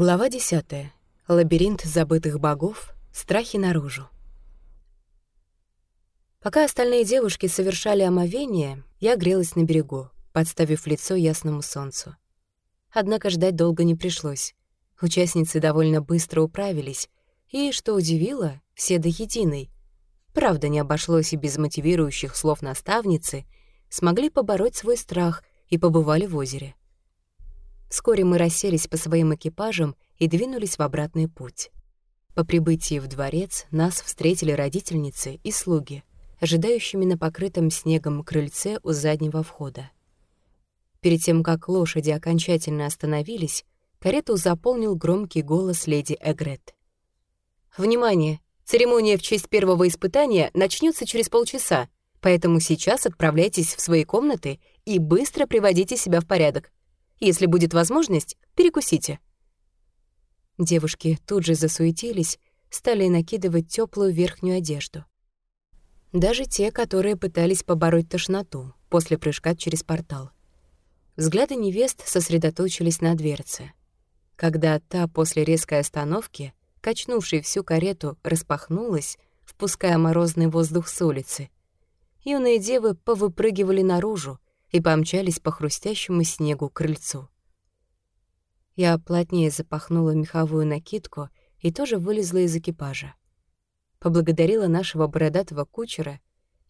Глава 10. Лабиринт забытых богов. Страхи наружу. Пока остальные девушки совершали омовение, я грелась на берегу, подставив лицо ясному солнцу. Однако ждать долго не пришлось. Участницы довольно быстро управились, и, что удивило, все до единой. Правда, не обошлось и без мотивирующих слов наставницы, смогли побороть свой страх и побывали в озере. Вскоре мы расселись по своим экипажам и двинулись в обратный путь. По прибытии в дворец нас встретили родительницы и слуги, ожидающими на покрытом снегом крыльце у заднего входа. Перед тем, как лошади окончательно остановились, карету заполнил громкий голос леди Эгрет. «Внимание! Церемония в честь первого испытания начнется через полчаса, поэтому сейчас отправляйтесь в свои комнаты и быстро приводите себя в порядок. Если будет возможность, перекусите». Девушки тут же засуетились, стали накидывать теплую верхнюю одежду. Даже те, которые пытались побороть тошноту после прыжка через портал. Взгляды невест сосредоточились на дверце. Когда та после резкой остановки, качнувшей всю карету, распахнулась, впуская морозный воздух с улицы, юные девы повыпрыгивали наружу, и помчались по хрустящему снегу к крыльцу. Я плотнее запахнула меховую накидку и тоже вылезла из экипажа. Поблагодарила нашего бородатого кучера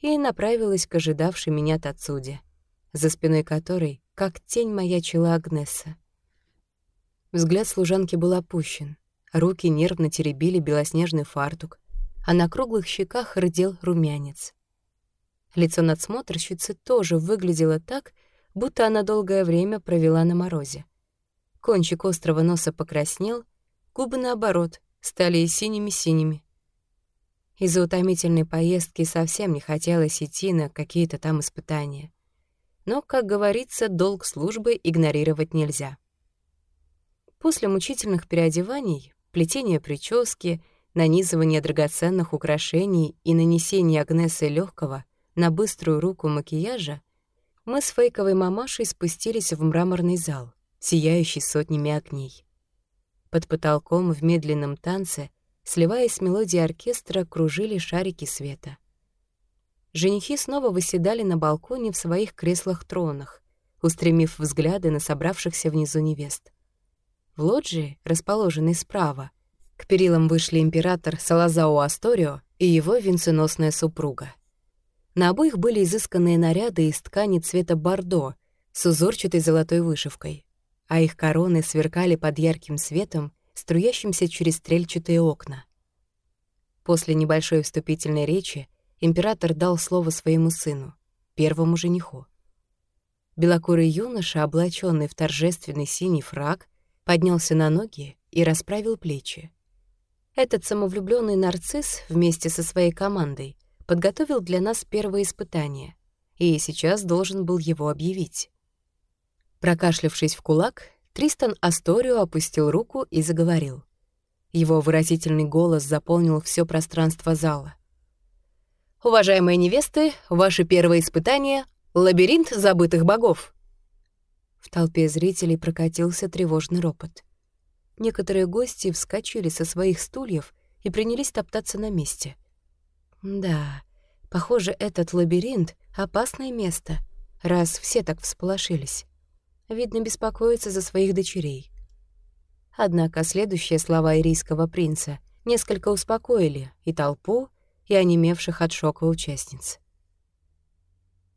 и направилась к ожидавшей меня Тацуде, за спиной которой, как тень маячила Агнесса. Взгляд служанки был опущен, руки нервно теребили белоснежный фартук, а на круглых щеках рдел румянец. Лицо надсмотрщицы тоже выглядело так, будто она долгое время провела на морозе. Кончик острого носа покраснел, губы, наоборот, стали синими-синими. Из-за утомительной поездки совсем не хотелось идти на какие-то там испытания. Но, как говорится, долг службы игнорировать нельзя. После мучительных переодеваний, плетения прически, нанизывания драгоценных украшений и нанесения Агнесы легкого, на быструю руку макияжа, мы с фейковой мамашей спустились в мраморный зал, сияющий сотнями огней. Под потолком в медленном танце, сливаясь с мелодией оркестра, кружили шарики света. Женихи снова выседали на балконе в своих креслах-тронах, устремив взгляды на собравшихся внизу невест. В лоджии, расположенной справа, к перилам вышли император Салазао Асторио и его венценосная супруга. На обоих были изысканные наряды из ткани цвета бордо с узорчатой золотой вышивкой, а их короны сверкали под ярким светом, струящимся через стрельчатые окна. После небольшой вступительной речи император дал слово своему сыну, первому жениху. Белокурый юноша, облаченный в торжественный синий фраг, поднялся на ноги и расправил плечи. Этот самовлюбленный нарцисс вместе со своей командой подготовил для нас первое испытание, и сейчас должен был его объявить. Прокашлявшись в кулак, Тристан Асторио опустил руку и заговорил. Его выразительный голос заполнил все пространство зала. «Уважаемые невесты, ваше первое испытание — лабиринт забытых богов». В толпе зрителей прокатился тревожный ропот. Некоторые гости вскочили со своих стульев и принялись топтаться на месте — да, похоже, этот лабиринт — опасное место, раз все так всполошились. Видно, беспокоится за своих дочерей. Однако следующие слова ирийского принца несколько успокоили и толпу, и онемевших от шока участниц.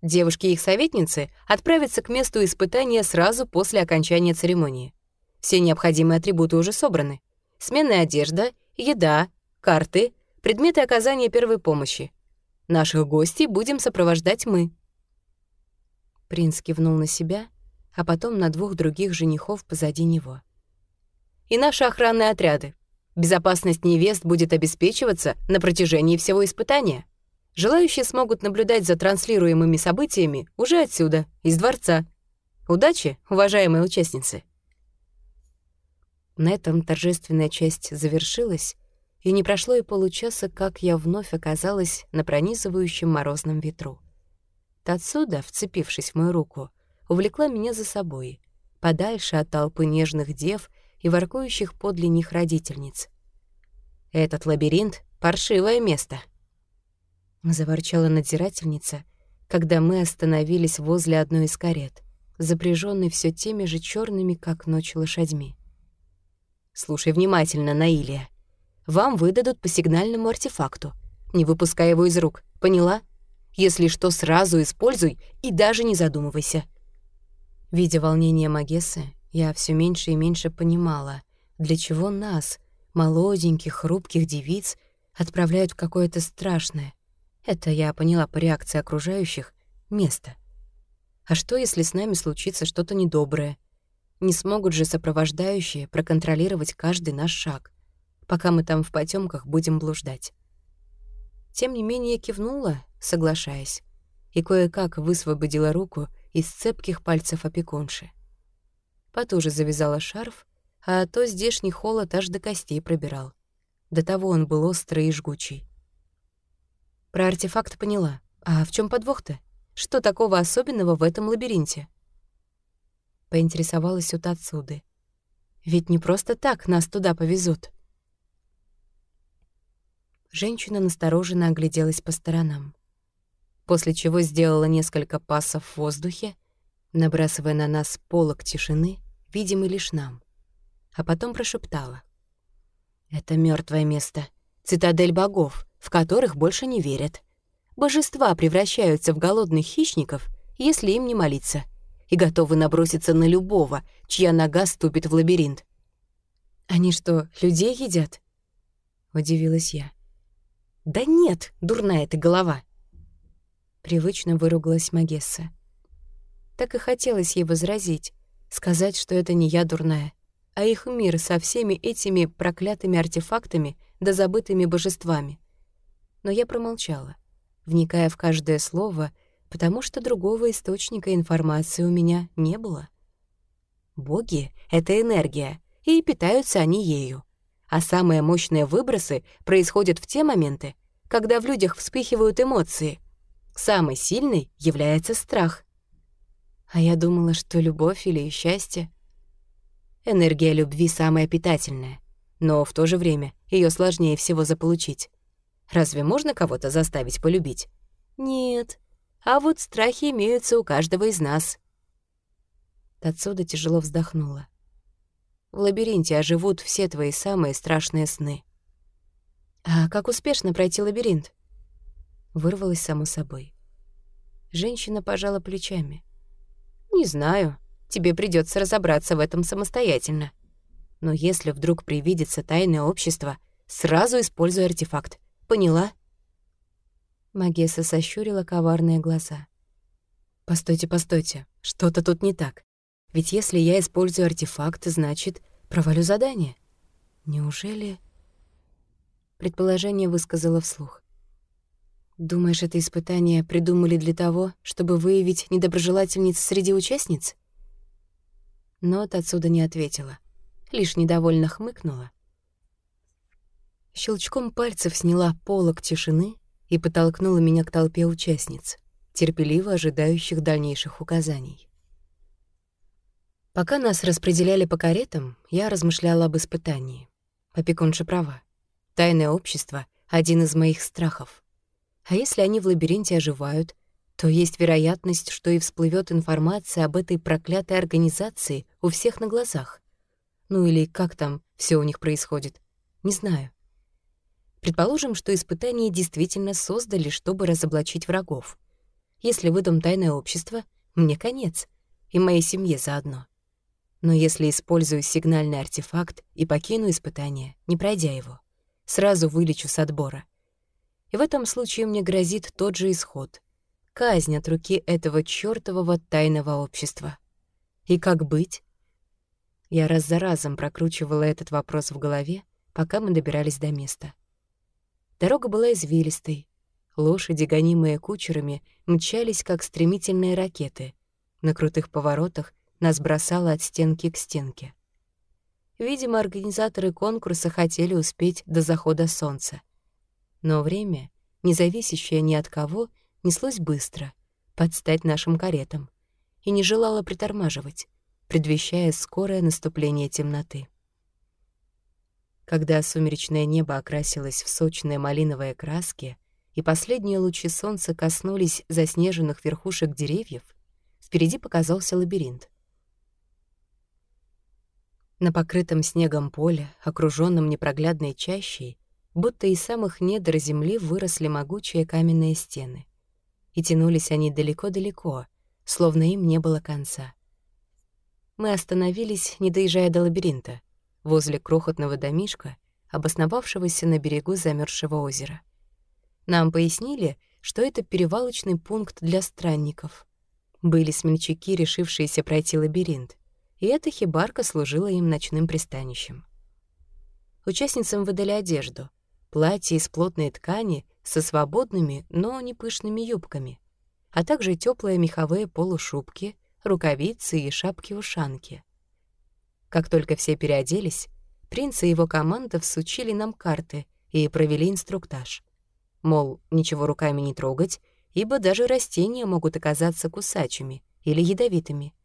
Девушки и их советницы отправятся к месту испытания сразу после окончания церемонии. Все необходимые атрибуты уже собраны. Сменная одежда, еда, карты, предметы оказания первой помощи. Наших гостей будем сопровождать мы». Принц кивнул на себя, а потом на двух других женихов позади него. «И наши охранные отряды. Безопасность невест будет обеспечиваться на протяжении всего испытания. Желающие смогут наблюдать за транслируемыми событиями уже отсюда, из дворца. Удачи, уважаемые участницы!» На этом торжественная часть завершилась, и не прошло и получаса, как я вновь оказалась на пронизывающем морозном ветру. Тацуда, вцепившись в мою руку, увлекла меня за собой, подальше от толпы нежных дев и воркующих подле них родительниц. «Этот лабиринт — паршивое место», — заворчала надзирательница, когда мы остановились возле одной из карет, запряженной все теми же черными, как ночь, лошадьми. «Слушай внимательно, Наилия. Вам выдадут по сигнальному артефакту. Не выпускай его из рук, поняла? Если что, сразу используй и даже не задумывайся». Видя волнение Магессы, я все меньше и меньше понимала, для чего нас, молоденьких, хрупких девиц, отправляют в какое-то страшное, это я поняла по реакции окружающих, место. А что, если с нами случится что-то недоброе? Не смогут же сопровождающие проконтролировать каждый наш шаг, пока мы там в потемках будем блуждать. Тем не менее кивнула, соглашаясь, и кое-как высвободила руку из цепких пальцев опекунши. Потуже завязала шарф, а то здешний холод аж до костей пробирал. До того он был острый и жгучий. Про артефакт поняла. А в чем подвох-то? Что такого особенного в этом лабиринте? Поинтересовалась у Тацуды. Ведь не просто так нас туда повезут. Женщина настороженно огляделась по сторонам, после чего сделала несколько пассов в воздухе, набрасывая на нас полок тишины, видимый лишь нам, а потом прошептала. «Это мертвое место, цитадель богов, в которых больше не верят. Божества превращаются в голодных хищников, если им не молиться, и готовы наброситься на любого, чья нога ступит в лабиринт. «Они что, людей едят?» — удивилась я. «Да нет, дурная ты голова!» Привычно выругалась Магесса. Так и хотелось ей возразить, сказать, что это не я дурная, а их мир со всеми этими проклятыми артефактами да забытыми божествами но я промолчала, вникая в каждое слово, потому что другого источника информации у меня не было. Боги — это энергия, и питаются они ею. А самые мощные выбросы происходят в те моменты, когда в людях вспыхивают эмоции. Самый сильный является страх. А я думала, что любовь или счастье. Энергия любви самая питательная, но в то же время ее сложнее всего заполучить. Разве можно кого-то заставить полюбить? Нет. А вот страхи имеются у каждого из нас. Отсюда тяжело вздохнула. В лабиринте оживут все твои самые страшные сны. А как успешно пройти лабиринт? Вырвалась само собой. Женщина пожала плечами. Не знаю. Тебе придется разобраться в этом самостоятельно. Но если вдруг привидится тайное общество, сразу используй артефакт. Поняла?» Магесса сощурила коварные глаза. «Постойте, постойте, что-то тут не так. Ведь если я использую артефакт, значит, провалю задание. Неужели...» Предположение высказала вслух. «Думаешь, это испытание придумали для того, чтобы выявить недоброжелательниц среди участниц?» Но отсюда не ответила, лишь недовольно хмыкнула Щелчком пальцев сняла полок тишины и подтолкнула меня к толпе участниц, терпеливо ожидающих дальнейших указаний. Пока нас распределяли по каретам, я размышляла об испытании. Опекунша права. Тайное общество — один из моих страхов. А если они в лабиринте оживают, то есть вероятность, что и всплывет информация об этой проклятой организации у всех на глазах. Ну или как там все у них происходит, не знаю. Предположим, что испытания действительно создали, чтобы разоблачить врагов. Если выдам тайное общество, мне конец, и моей семье заодно. Но если использую сигнальный артефакт и покину испытание, не пройдя его, сразу вылечу с отбора. И в этом случае мне грозит тот же исход — казнь от руки этого чёртового тайного общества. И как быть? Я раз за разом прокручивала этот вопрос в голове, пока мы добирались до места. Дорога была извилистой. Лошади, гонимые кучерами, мчались, как стремительные ракеты. На крутых поворотах нас бросало от стенки к стенке. Видимо, организаторы конкурса хотели успеть до захода солнца. Но время, не зависящее ни от кого, неслось быстро, под стать нашим каретам, и не желало притормаживать, предвещая скорое наступление темноты. Когда сумеречное небо окрасилось в сочные малиновые краски, и последние лучи солнца коснулись заснеженных верхушек деревьев, впереди показался лабиринт. На покрытом снегом поле, окружённом непроглядной чащей, будто из самых недр земли выросли могучие каменные стены. И тянулись они далеко-далеко, словно им не было конца. Мы остановились, не доезжая до лабиринта, возле крохотного домишка, обосновавшегося на берегу замерзшего озера. Нам пояснили, что это перевалочный пункт для странников. Были смельчаки, решившиеся пройти лабиринт и эта хибарка служила им ночным пристанищем. Участницам выдали одежду, платье из плотной ткани со свободными, но не пышными юбками, а также теплые меховые полушубки, рукавицы и шапки-ушанки. Как только все переоделись, принц и его команда всучили нам карты и провели инструктаж. Мол, ничего руками не трогать, ибо даже растения могут оказаться кусачими или ядовитыми —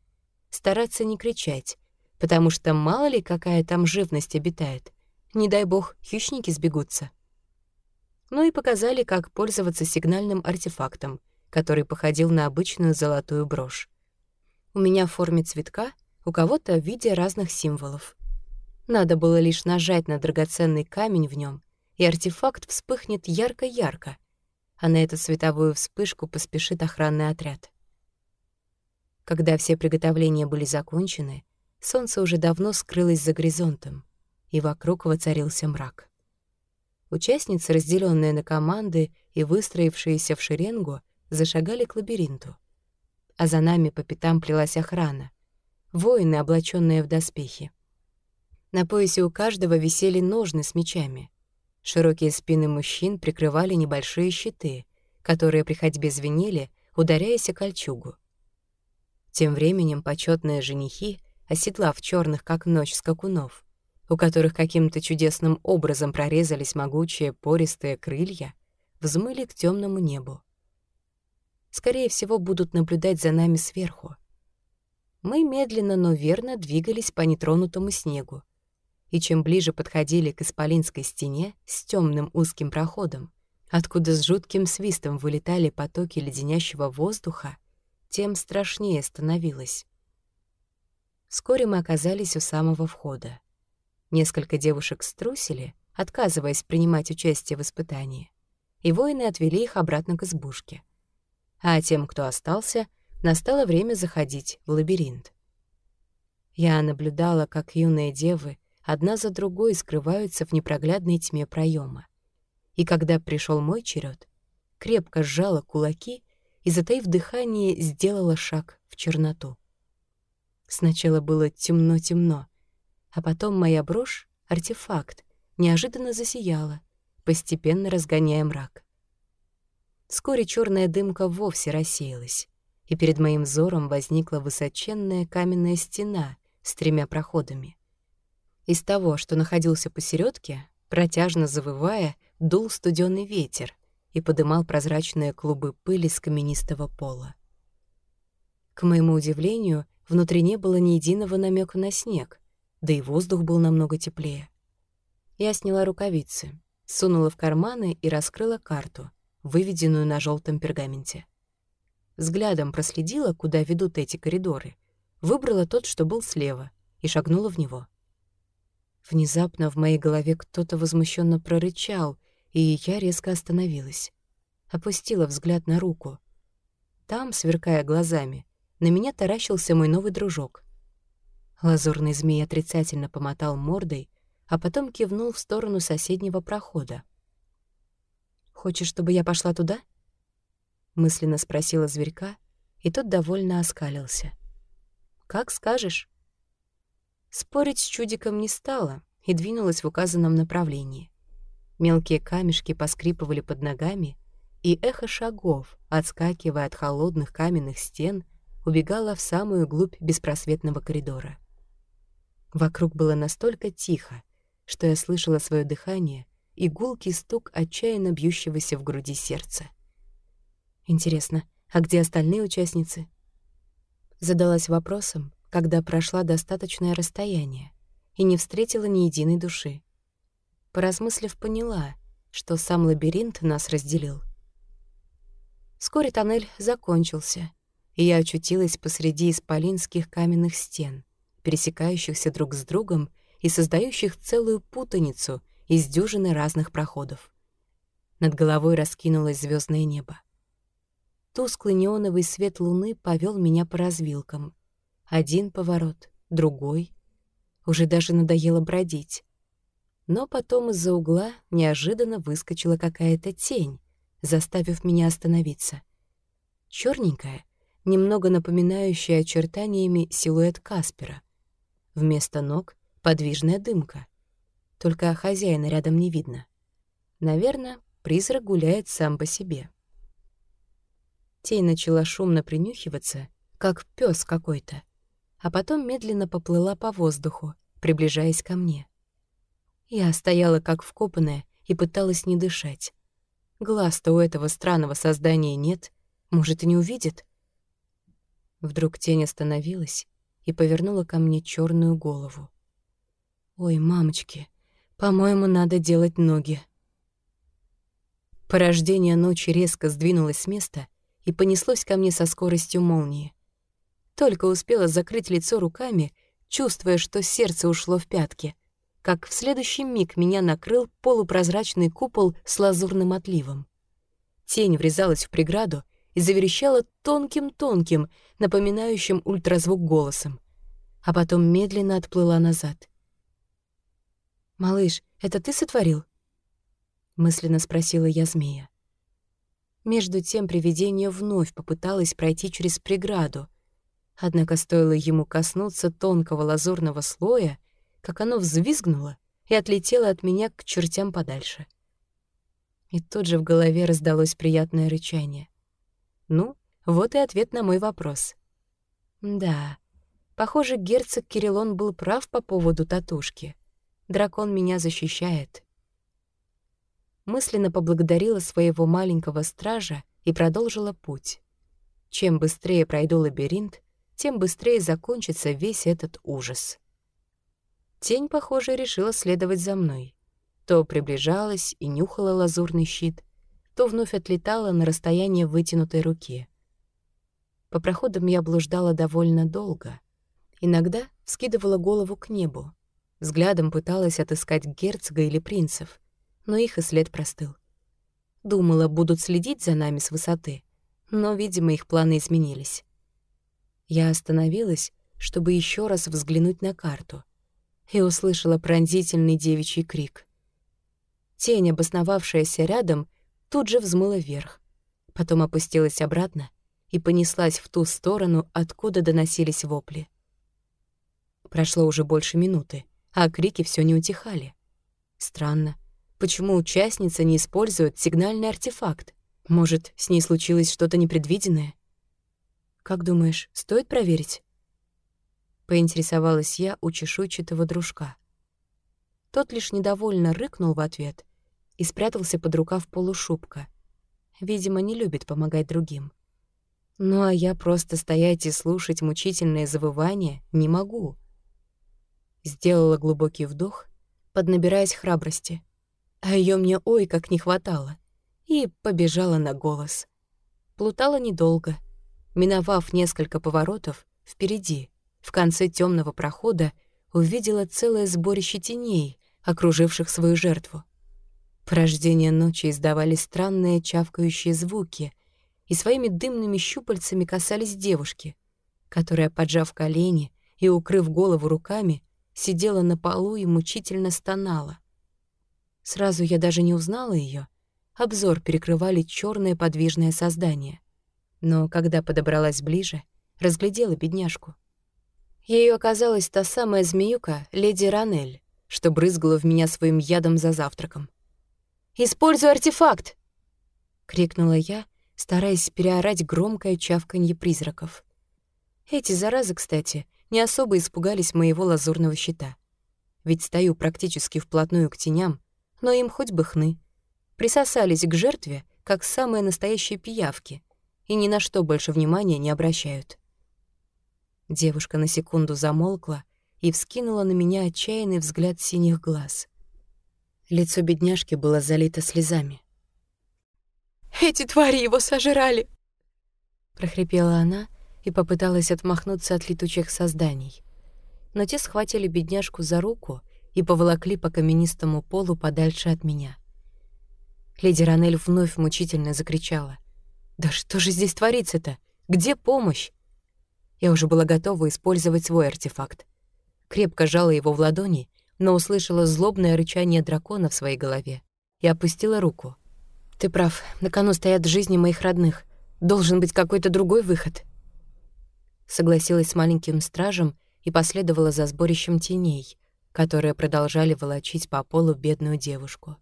стараться не кричать, потому что мало ли какая там живность обитает. Не дай бог, хищники сбегутся. Ну и показали, как пользоваться сигнальным артефактом, который походил на обычную золотую брошь. У меня в форме цветка, у кого-то в виде разных символов. Надо было лишь нажать на драгоценный камень в нем, и артефакт вспыхнет ярко-ярко, а на эту световую вспышку поспешит охранный отряд. Когда все приготовления были закончены, солнце уже давно скрылось за горизонтом, и вокруг воцарился мрак. Участницы, разделенные на команды и выстроившиеся в шеренгу, зашагали к лабиринту. А за нами по пятам плелась охрана, воины, облаченные в доспехи. На поясе у каждого висели ножны с мечами. Широкие спины мужчин прикрывали небольшие щиты, которые при ходьбе звенели, ударяясь о кольчугу. Тем временем почетные женихи, оседлав черных как ночь скакунов, у которых каким-то чудесным образом прорезались могучие пористые крылья, взмыли к темному небу. Скорее всего, будут наблюдать за нами сверху. Мы медленно, но верно двигались по нетронутому снегу, и чем ближе подходили к исполинской стене с темным узким проходом, откуда с жутким свистом вылетали потоки леденящего воздуха, тем страшнее становилось. Вскоре мы оказались у самого входа. Несколько девушек струсили, отказываясь принимать участие в испытании, и воины отвели их обратно к избушке. А тем, кто остался, настало время заходить в лабиринт. Я наблюдала, как юные девы одна за другой скрываются в непроглядной тьме проема. И когда пришел мой черед, крепко сжала кулаки и, затаив дыхание, сделала шаг в черноту. Сначала было темно-темно, а потом моя брошь, артефакт, неожиданно засияла, постепенно разгоняя мрак. Вскоре черная дымка вовсе рассеялась, и перед моим взором возникла высоченная каменная стена с тремя проходами. Из того, что находился посередке, протяжно завывая, дул студеный ветер — и подымал прозрачные клубы пыли с каменистого пола. К моему удивлению, внутри не было ни единого намека на снег, да и воздух был намного теплее. Я сняла рукавицы, сунула в карманы и раскрыла карту, выведенную на желтом пергаменте. Взглядом проследила, куда ведут эти коридоры, выбрала тот, что был слева, и шагнула в него. Внезапно в моей голове кто-то возмущенно прорычал, и я резко остановилась. Опустила взгляд на руку. Там, сверкая глазами, на меня таращился мой новый дружок. Лазурный змей отрицательно помотал мордой, а потом кивнул в сторону соседнего прохода. «Хочешь, чтобы я пошла туда?» Мысленно спросила зверька, и тот довольно оскалился. «Как скажешь». Спорить с чудиком не стала и двинулась в указанном направлении. Мелкие камешки поскрипывали под ногами, и эхо шагов, отскакивая от холодных каменных стен, убегало в самую глубь беспросветного коридора. Вокруг было настолько тихо, что я слышала свое дыхание и гулкий стук отчаянно бьющегося в груди сердца. Интересно, а где остальные участницы? Задалась вопросом, когда прошла достаточное расстояние и не встретила ни единой души. Поразмыслив, поняла, что сам лабиринт нас разделил. Вскоре тоннель закончился, и я очутилась посреди исполинских каменных стен, пересекающихся друг с другом и создающих целую путаницу из дюжины разных проходов. Над головой раскинулось звездное небо. Тусклый неоновый свет луны повел меня по развилкам. Один поворот, другой. Уже даже надоело бродить. Но потом из-за угла неожиданно выскочила какая-то тень, заставив меня остановиться. Черненькая, немного напоминающая очертаниями силуэт Каспера. Вместо ног — подвижная дымка. Только хозяина рядом не видно. Наверное, призрак гуляет сам по себе. Тень начала шумно принюхиваться, как пес какой-то, а потом медленно поплыла по воздуху, приближаясь ко мне. Я стояла как вкопанная и пыталась не дышать. Глаз-то у этого странного создания нет, может, и не увидит. Вдруг тень остановилась и повернула ко мне черную голову. «Ой, мамочки, по-моему, надо делать ноги». Порождение ночи резко сдвинулось с места и понеслось ко мне со скоростью молнии. Только успела закрыть лицо руками, чувствуя, что сердце ушло в пятки, как в следующий миг меня накрыл полупрозрачный купол с лазурным отливом. Тень врезалась в преграду и заверещала тонким-тонким, напоминающим ультразвук голосом, а потом медленно отплыла назад. «Малыш, это ты сотворил?» — мысленно спросила я змея. Между тем привидение вновь попыталось пройти через преграду. Однако стоило ему коснуться тонкого лазурного слоя, как оно взвизгнуло и отлетело от меня к чертям подальше. И тут же в голове раздалось приятное рычание. Ну, вот и ответ на мой вопрос. Да, похоже, герцог Кириллон был прав по поводу татушки. Дракон меня защищает, мысленно поблагодарила своего маленького стража и продолжила путь. Чем быстрее пройду лабиринт, тем быстрее закончится весь этот ужас. Тень, похоже, решила следовать за мной. То приближалась и нюхала лазурный щит, то вновь отлетала на расстояние вытянутой руки. По проходам я блуждала довольно долго. Иногда скидывала голову к небу, взглядом пыталась отыскать герцога или принцев — но их и след простыл. Думала, будут следить за нами с высоты, но, видимо, их планы изменились. Я остановилась, чтобы еще раз взглянуть на карту, и услышала пронзительный девичий крик. Тень, обосновавшаяся рядом, тут же взмыла вверх, потом опустилась обратно и понеслась в ту сторону, откуда доносились вопли. Прошло уже больше минуты, а крики все не утихали. Странно. Почему участница не использует сигнальный артефакт? Может, с ней случилось что-то непредвиденное? Как думаешь, стоит проверить? Поинтересовалась я у чешуйчатого дружка. Тот лишь недовольно рыкнул в ответ и спрятался под рукав полушубка. Видимо, не любит помогать другим. Ну а я просто стоять и слушать мучительное завывание не могу. Сделала глубокий вдох, поднабираясь храбрости — а ее мне ой как не хватало, и побежала на голос. Плутала недолго. Миновав несколько поворотов, впереди, в конце темного прохода, увидела целое сборище теней, окруживших свою жертву. Порождения ночи издавали странные чавкающие звуки и своими дымными щупальцами касались девушки, которая, поджав колени и укрыв голову руками, сидела на полу и мучительно стонала. Сразу я даже не узнала ее. Обзор перекрывали черное подвижное создание. Но когда подобралась ближе, разглядела бедняжку. Ею оказалась та самая змеюка, леди Ранель, что брызгала в меня своим ядом за завтраком. «Используй артефакт!» — крикнула я, стараясь переорать громкое чавканье призраков. Эти заразы, кстати, не особо испугались моего лазурного щита. Ведь стою практически вплотную к теням, но им хоть бы хны. Присосались к жертве, как самые настоящие пиявки, и ни на что больше внимания не обращают. Девушка на секунду замолкла и вскинула на меня отчаянный взгляд синих глаз. Лицо бедняжки было залито слезами. «Эти твари его сожрали!» прохрипела она и попыталась отмахнуться от летучих созданий. Но те схватили бедняжку за руку и поволокли по каменистому полу подальше от меня. Леди Ранель вновь мучительно закричала. «Да что же здесь творится-то? Где помощь?» Я уже была готова использовать свой артефакт. Крепко жала его в ладони, но услышала злобное рычание дракона в своей голове и опустила руку. «Ты прав, на кону стоят жизни моих родных. Должен быть какой-то другой выход». Согласилась с маленьким стражем и последовала за сборищем теней, которые продолжали волочить по полу бедную девушку.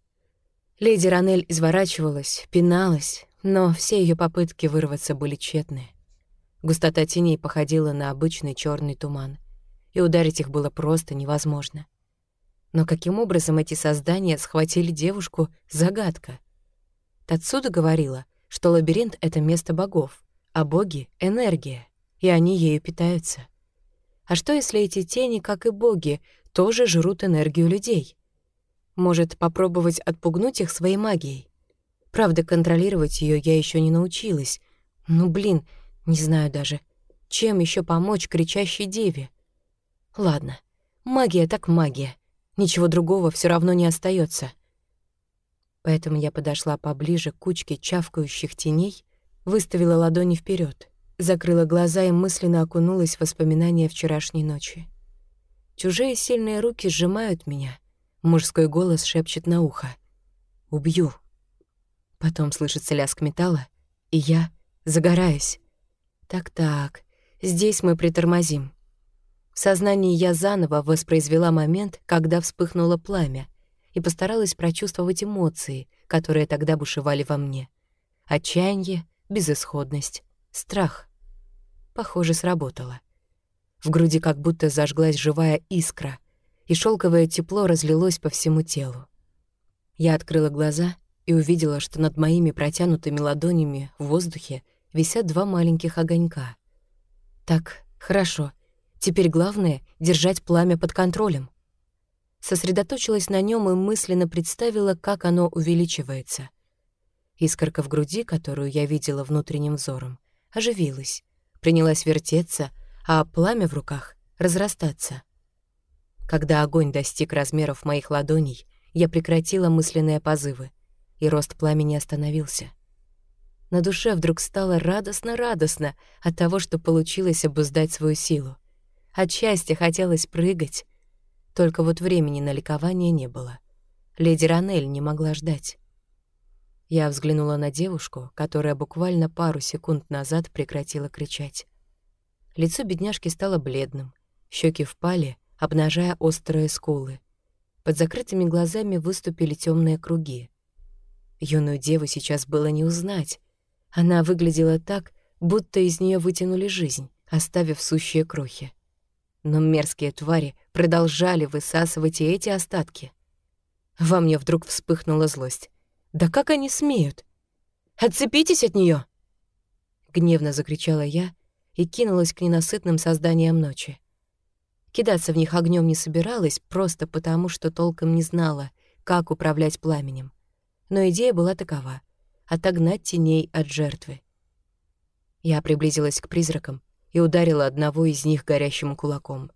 Леди Ранель изворачивалась, пиналась, но все ее попытки вырваться были тщетны. Густота теней походила на обычный черный туман, и ударить их было просто невозможно. Но каким образом эти создания схватили девушку — загадка. Тацуда говорила, что лабиринт — это место богов, а боги — энергия, и они ею питаются. А что, если эти тени, как и боги, тоже жрут энергию людей? Может, попробовать отпугнуть их своей магией? Правда, контролировать ее я еще не научилась. Ну, блин, не знаю даже, чем еще помочь кричащей деве. Ладно, магия так магия. Ничего другого все равно не остается. Поэтому я подошла поближе к кучке чавкающих теней, выставила ладони вперед, закрыла глаза и мысленно окунулась в воспоминания вчерашней ночи. Чужие сильные руки сжимают меня — Мужской голос шепчет на ухо. «Убью». Потом слышится лязг металла, и я загораюсь. Так-так, здесь мы притормозим. В сознании я заново воспроизвела момент, когда вспыхнуло пламя, и постаралась прочувствовать эмоции, которые тогда бушевали во мне. Отчаяние, безысходность, страх. Похоже, сработало. В груди как будто зажглась живая искра, и шелковое тепло разлилось по всему телу. Я открыла глаза и увидела, что над моими протянутыми ладонями в воздухе висят два маленьких огонька. Так, хорошо. Теперь главное — держать пламя под контролем. Сосредоточилась на нем и мысленно представила, как оно увеличивается. Искорка в груди, которую я видела внутренним взором, оживилась, принялась вертеться, а пламя в руках — разрастаться — когда огонь достиг размеров моих ладоней, я прекратила мысленные позывы, и рост пламени остановился. На душе вдруг стало радостно-радостно от того, что получилось обуздать свою силу. От счастья хотелось прыгать. Только вот времени на ликование не было. Леди Ранель не могла ждать. Я взглянула на девушку, которая буквально пару секунд назад прекратила кричать. Лицо бедняжки стало бледным, щеки впали, обнажая острые скулы. Под закрытыми глазами выступили темные круги. Юную деву сейчас было не узнать. Она выглядела так, будто из нее вытянули жизнь, оставив сущие крохи. Но мерзкие твари продолжали высасывать и эти остатки. Во мне вдруг вспыхнула злость. «Да как они смеют? Отцепитесь от нее! Гневно закричала я и кинулась к ненасытным созданиям ночи. Кидаться в них огнем не собиралась, просто потому, что толком не знала, как управлять пламенем. Но идея была такова — отогнать теней от жертвы. Я приблизилась к призракам и ударила одного из них горящим кулаком.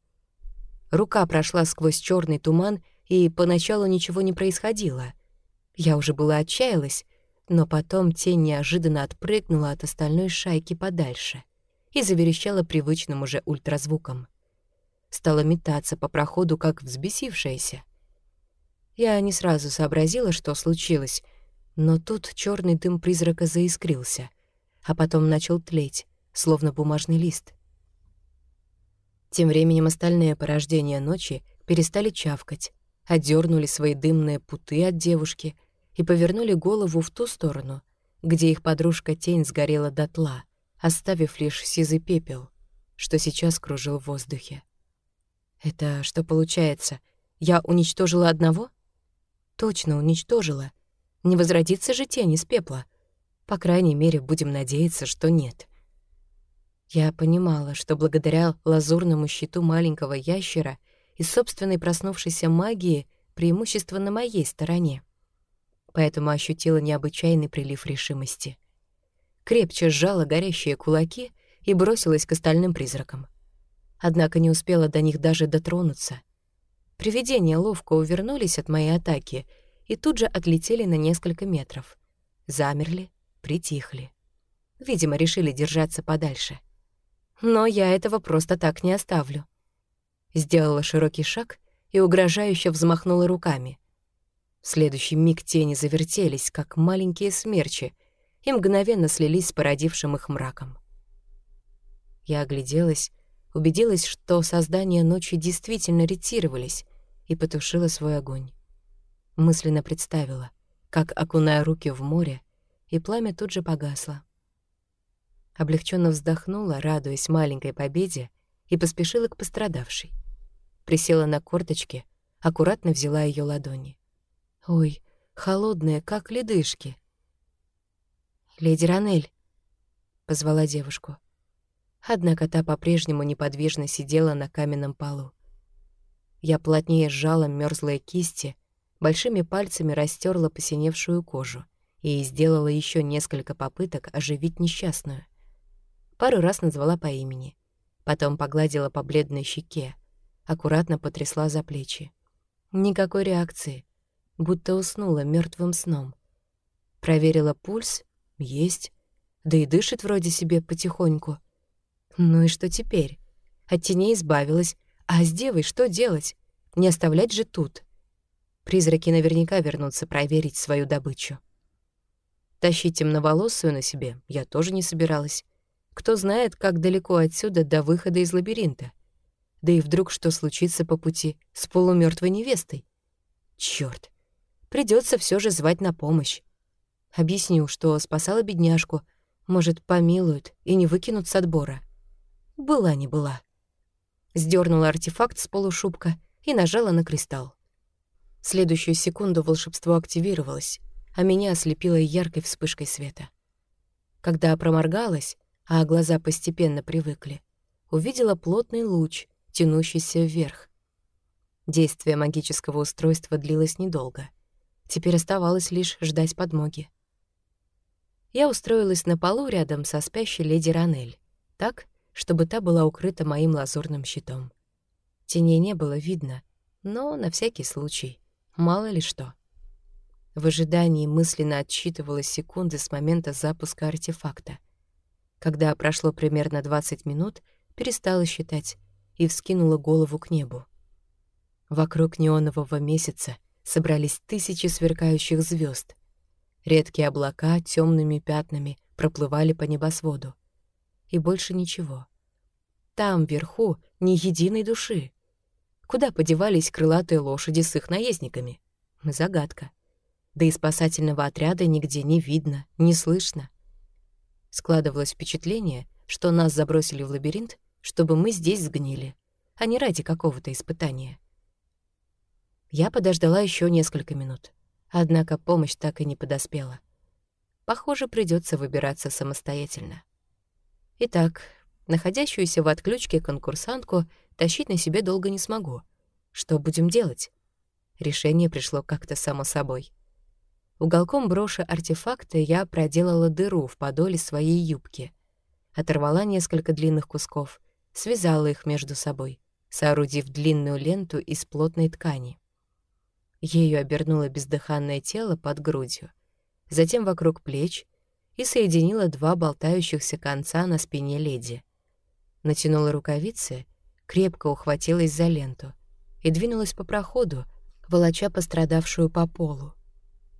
Рука прошла сквозь черный туман, и поначалу ничего не происходило. Я уже была отчаялась, но потом тень неожиданно отпрыгнула от остальной шайки подальше и заверещала привычным уже ультразвуком — стала метаться по проходу, как взбесившаяся. Я не сразу сообразила, что случилось, но тут черный дым призрака заискрился, а потом начал тлеть, словно бумажный лист. Тем временем остальные порождения ночи перестали чавкать, отдернули свои дымные путы от девушки и повернули голову в ту сторону, где их подружка-тень сгорела дотла, оставив лишь сизый пепел, что сейчас кружил в воздухе. Это что получается? Я уничтожила одного? Точно уничтожила. Не возродится же тень из пепла. По крайней мере, будем надеяться, что нет. Я понимала, что благодаря лазурному щиту маленького ящера и собственной проснувшейся магии преимущество на моей стороне. Поэтому ощутила необычайный прилив решимости. Крепче сжала горящие кулаки и бросилась к остальным призракам. Однако не успела до них даже дотронуться. Привидения ловко увернулись от моей атаки и тут же отлетели на несколько метров. Замерли, притихли. Видимо, решили держаться подальше. Но я этого просто так не оставлю. Сделала широкий шаг и угрожающе взмахнула руками. В следующий миг тени завертелись, как маленькие смерчи, и мгновенно слились с породившим их мраком. Я огляделась, убедилась, что создания ночи действительно ретировались, и потушила свой огонь. Мысленно представила, как окуная руки в море, и пламя тут же погасло. Облегченно вздохнула, радуясь маленькой победе, и поспешила к пострадавшей. Присела на корточки, аккуратно взяла ее ладони. Ой, холодные, как ледышки. «Леди Ранель», — позвала девушку. Однако та по-прежнему неподвижно сидела на каменном полу. Я плотнее сжала мёрзлые кисти, большими пальцами растерла посиневшую кожу и сделала еще несколько попыток оживить несчастную. Пару раз назвала по имени, потом погладила по бледной щеке, аккуратно потрясла за плечи. Никакой реакции, будто уснула мертвым сном. Проверила пульс — есть, да и дышит вроде себе потихоньку. Ну и что теперь? От теней избавилась, а с девой что делать? Не оставлять же тут. Призраки наверняка вернутся проверить свою добычу. Тащить темноволосую на себе я тоже не собиралась. Кто знает, как далеко отсюда до выхода из лабиринта. Да и вдруг что случится по пути с полумертвой невестой? Чёрт! Придется все же звать на помощь. Объясню, что спасала бедняжку. Может, помилуют и не выкинут с отбора. Была не была. Сдернула артефакт с полушубка и нажала на кристалл. Следующую секунду волшебство активировалось, а меня ослепило яркой вспышкой света. Когда проморгалась, а глаза постепенно привыкли, увидела плотный луч, тянущийся вверх. Действие магического устройства длилось недолго. Теперь оставалось лишь ждать подмоги. Я устроилась на полу рядом со спящей леди Ранель, так, чтобы та была укрыта моим лазурным щитом. Теней не было видно, но на всякий случай, мало ли что. В ожидании мысленно отсчитывала секунды с момента запуска артефакта. Когда прошло примерно 20 минут, перестала считать и вскинула голову к небу. Вокруг неонового месяца собрались тысячи сверкающих звезд. Редкие облака темными пятнами проплывали по небосводу и больше ничего. Там, вверху, ни единой души. Куда подевались крылатые лошади с их наездниками? Загадка. Да и спасательного отряда нигде не видно, не слышно. Складывалось впечатление, что нас забросили в лабиринт, чтобы мы здесь сгнили, а не ради какого-то испытания. Я подождала еще несколько минут, однако помощь так и не подоспела. Похоже, придется выбираться самостоятельно. Итак, находящуюся в отключке конкурсантку тащить на себе долго не смогу. Что будем делать? Решение пришло как-то само собой. Уголком броши артефакта я проделала дыру в подоле своей юбки. Оторвала несколько длинных кусков, связала их между собой, соорудив длинную ленту из плотной ткани. Ею обернула бездыханное тело под грудью, затем вокруг плеч — и соединила два болтающихся конца на спине леди. Натянула рукавицы, крепко ухватилась за ленту и двинулась по проходу, волоча пострадавшую по полу.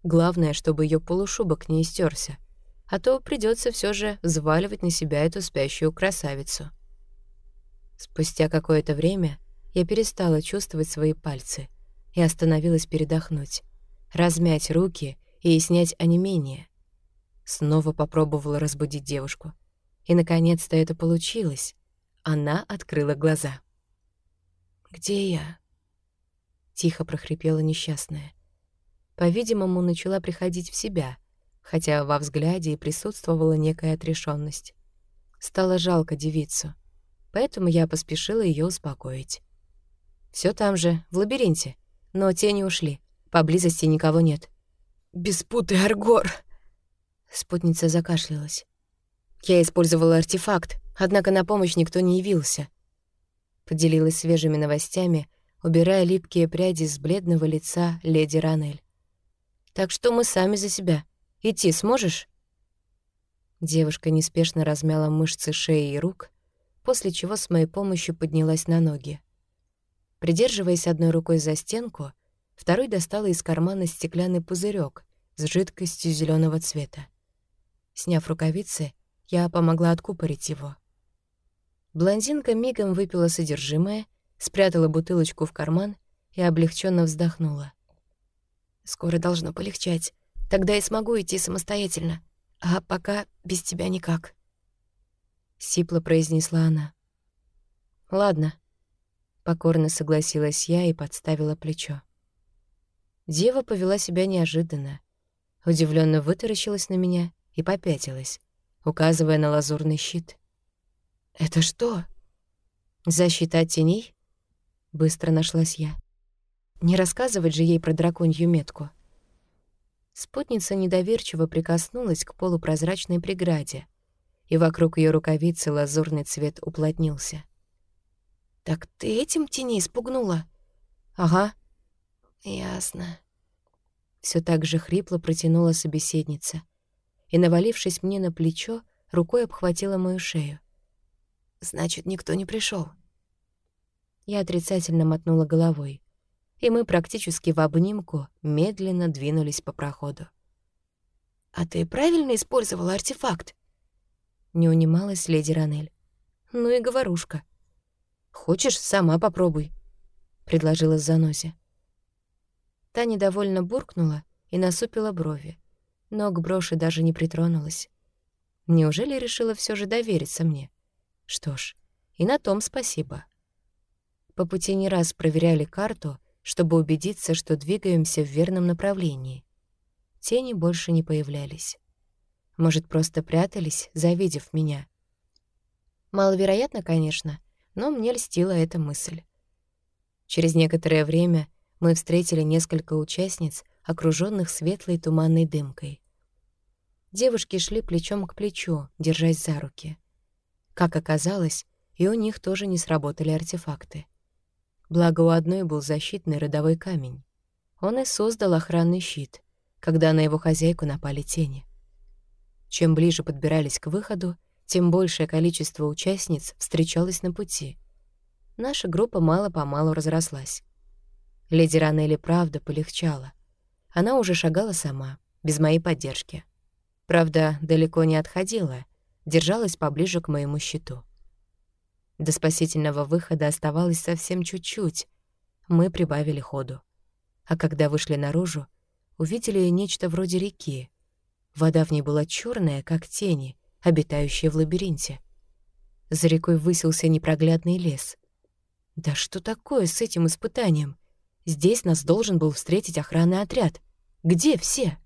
Главное, чтобы ее полушубок не истерся, а то придется все же взваливать на себя эту спящую красавицу. Спустя какое-то время я перестала чувствовать свои пальцы и остановилась передохнуть, размять руки и снять онемение. Снова попробовала разбудить девушку. И, наконец-то, это получилось. Она открыла глаза. «Где я?» Тихо прохрипела несчастная. По-видимому, начала приходить в себя, хотя во взгляде и присутствовала некая отрешенность. Стало жалко девицу, поэтому я поспешила ее успокоить. Все там же, в лабиринте, но тени ушли. Поблизости никого нет. «Беспутый Аргор!» Спутница закашлялась. Я использовала артефакт, однако на помощь никто не явился. Поделилась свежими новостями, убирая липкие пряди с бледного лица леди Ранель. «Так что мы сами за себя. Идти сможешь?» Девушка неспешно размяла мышцы шеи и рук, после чего с моей помощью поднялась на ноги. Придерживаясь одной рукой за стенку, второй достала из кармана стеклянный пузырек с жидкостью зеленого цвета. Сняв рукавицы, я помогла откупорить его. Блондинка мигом выпила содержимое, спрятала бутылочку в карман и облегченно вздохнула. «Скоро должно полегчать. Тогда я смогу идти самостоятельно. А пока без тебя никак». Сипло произнесла она. «Ладно». Покорно согласилась я и подставила плечо. Дева повела себя неожиданно. Удивленно вытаращилась на меня и попятилась, указывая на лазурный щит. «Это что?» «Защита теней?» Быстро нашлась я. Не рассказывать же ей про драконью метку. Спутница недоверчиво прикоснулась к полупрозрачной преграде, и вокруг ее рукавицы лазурный цвет уплотнился. «Так ты этим теней спугнула?» «Ага». «Ясно». Все так же хрипло протянула собеседница и, навалившись мне на плечо, рукой обхватила мою шею. «Значит, никто не пришел. Я отрицательно мотнула головой, и мы практически в обнимку медленно двинулись по проходу. «А ты правильно использовала артефакт?» Не унималась леди Ранель. «Ну и говорушка. Хочешь, сама попробуй», — предложила Занозе. Та недовольно буркнула и насупила брови но к броши даже не притронулась. Неужели решила все же довериться мне? Что ж, и на том спасибо. По пути не раз проверяли карту, чтобы убедиться, что двигаемся в верном направлении. Тени больше не появлялись. Может, просто прятались, завидев меня. Маловероятно, конечно, но мне льстила эта мысль. Через некоторое время мы встретили несколько участниц, окружённых светлой туманной дымкой. Девушки шли плечом к плечу, держась за руки. Как оказалось, и у них тоже не сработали артефакты. Благо у одной был защитный родовой камень. Он и создал охранный щит, когда на его хозяйку напали тени. Чем ближе подбирались к выходу, тем большее количество участниц встречалось на пути. Наша группа мало-помалу разрослась. Леди Ранелли правда полегчала. Она уже шагала сама, без моей поддержки. Правда, далеко не отходила, держалась поближе к моему щиту. До спасительного выхода оставалось совсем чуть-чуть. Мы прибавили ходу. А когда вышли наружу, увидели нечто вроде реки. Вода в ней была черная, как тени, обитающие в лабиринте. За рекой высился непроглядный лес. Да что такое с этим испытанием? Здесь нас должен был встретить охранный отряд. Где все?»